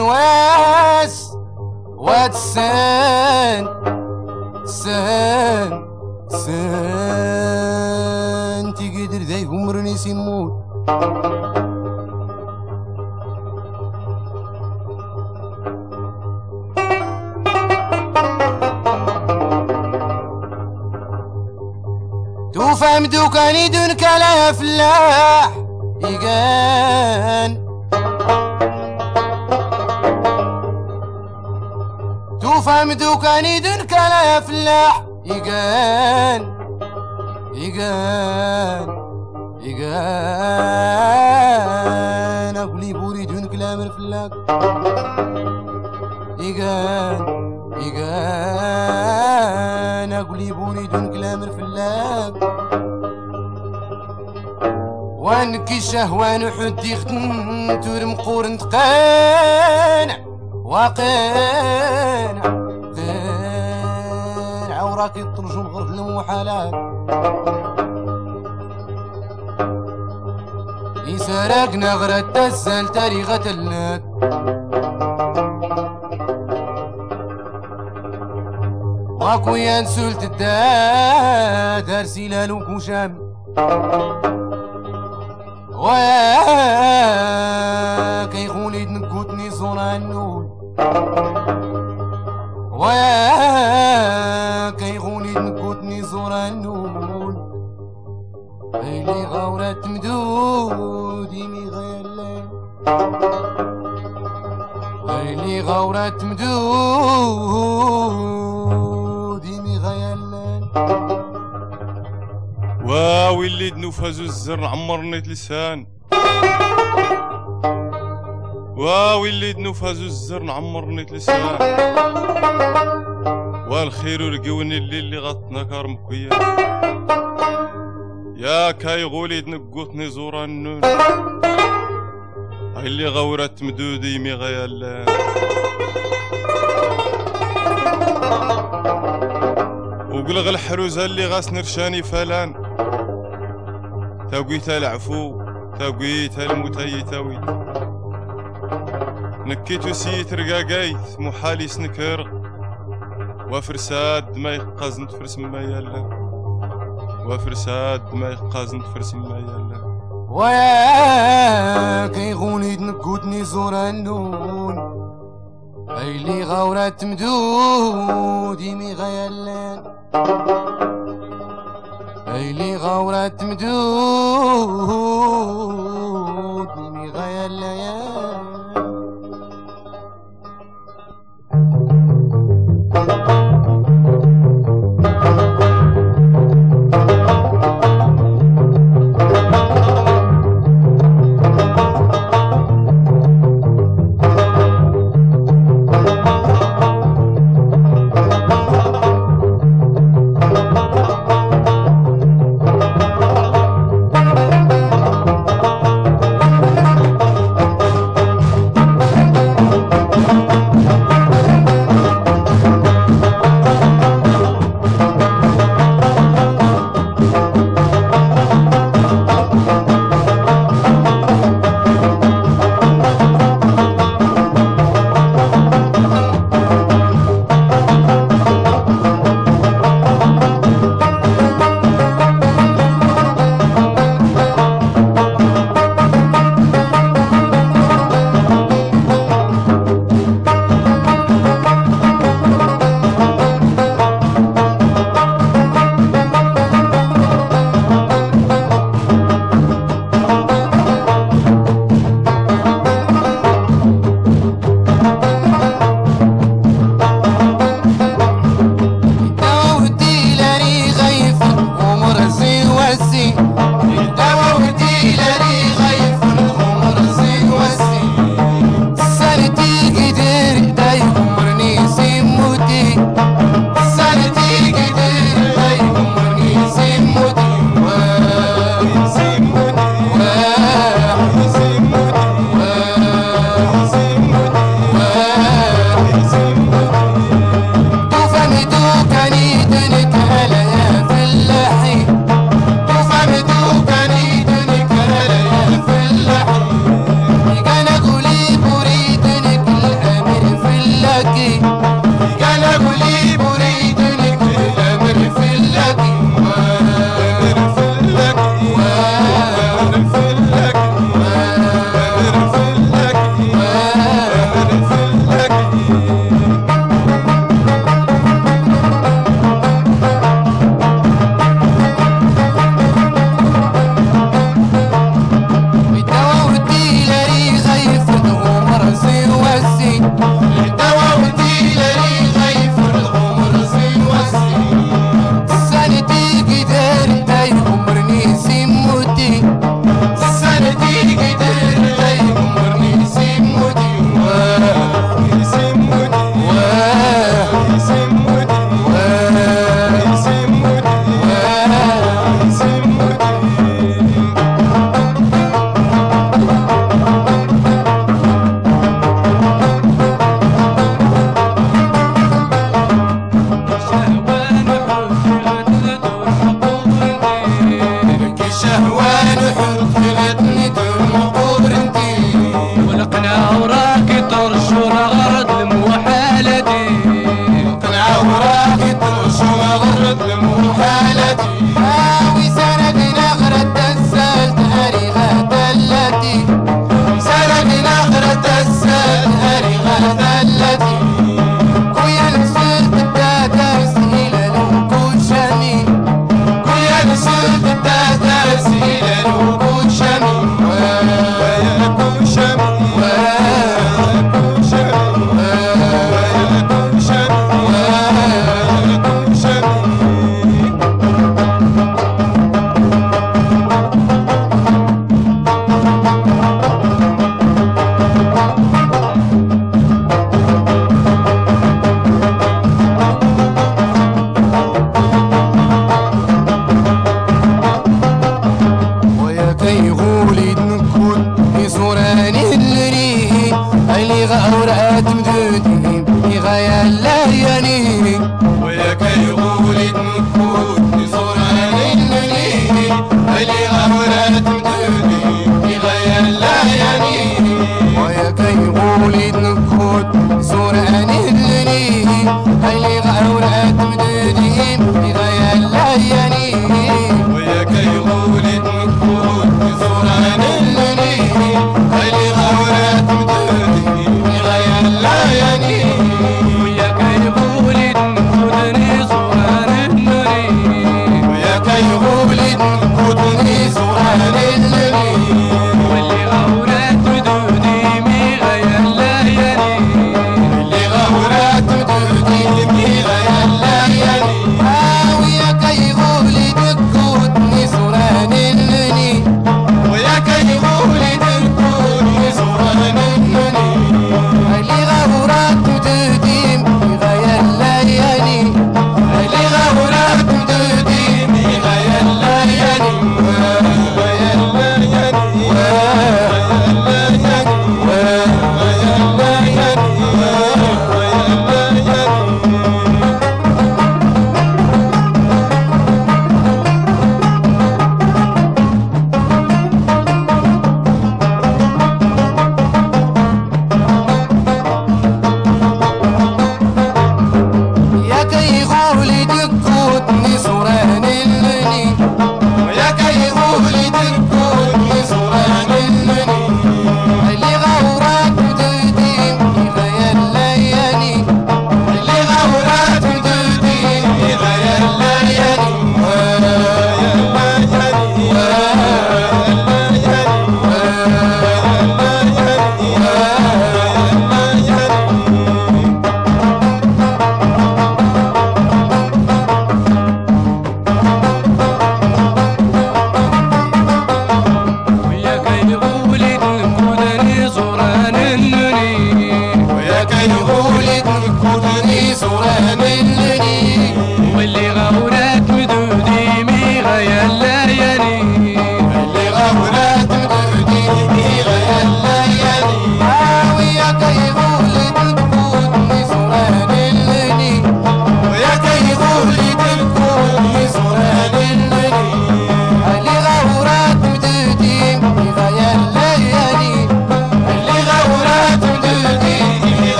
واد السان سان سان تيقدر ذا غمرني سيموت. توفى مدوكاني دون كلا فلاح. إيقان توفى مدوكاني دون كلا فلاح إيقان إيقان إيقان أقولي بوري دون كلام الفلاق. إيقان إيقان أقولي بوري دون كلام الفلاق. وانكي شهوان حدي ختن تور مقور نتقانع وقانع قانع وراكي ترجم غرف المحالات يسرقنا غرة تسال تاريخة اللات واكويا نسولت الداد أرسي لالو كوشام ويا كيخوني تنقوتني صورة النول ويا كيخوني تنقوتني صورة النول اللي غورة مدودي مي غير اللي غورة مدودي مي غير واو اللي دنوفازو الزر عمرني لسان واو إللي دنوفازو الزر نعمرني لسان والخير ورقوني إللي اللي غطنا كار مكويا يا كاي غولي دنقوتني زورا النون. اللي غورت مدودي مي غيالان وقلغ الحروزة اللي غاس نرشاني فلان. تاقويتا العفو تاقويتا المتيتاوي نكيتو سيت رقاقايت محالي سنكر. وفرساد ما يقاز نتفرس ما يلا. وفرساد ما يقاز نتفرس ما يلا. ويا كيغوني تنقودني زور النون. اي اللي غورات مدودي مي غيالان. اي اللي غورات مدودي مي غيالان. بالك Oh,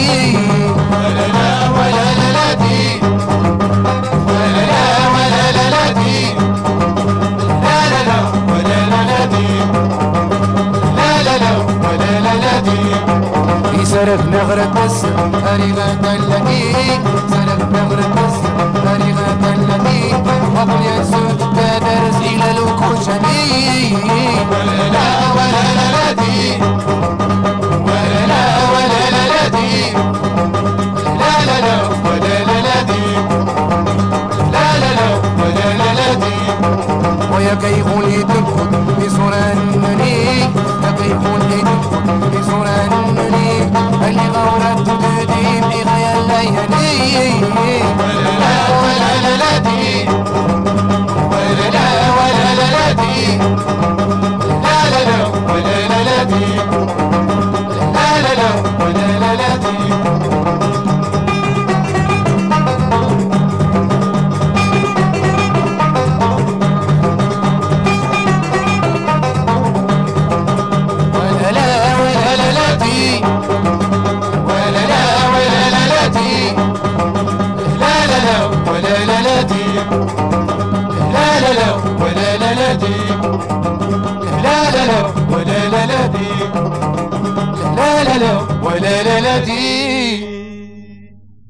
لا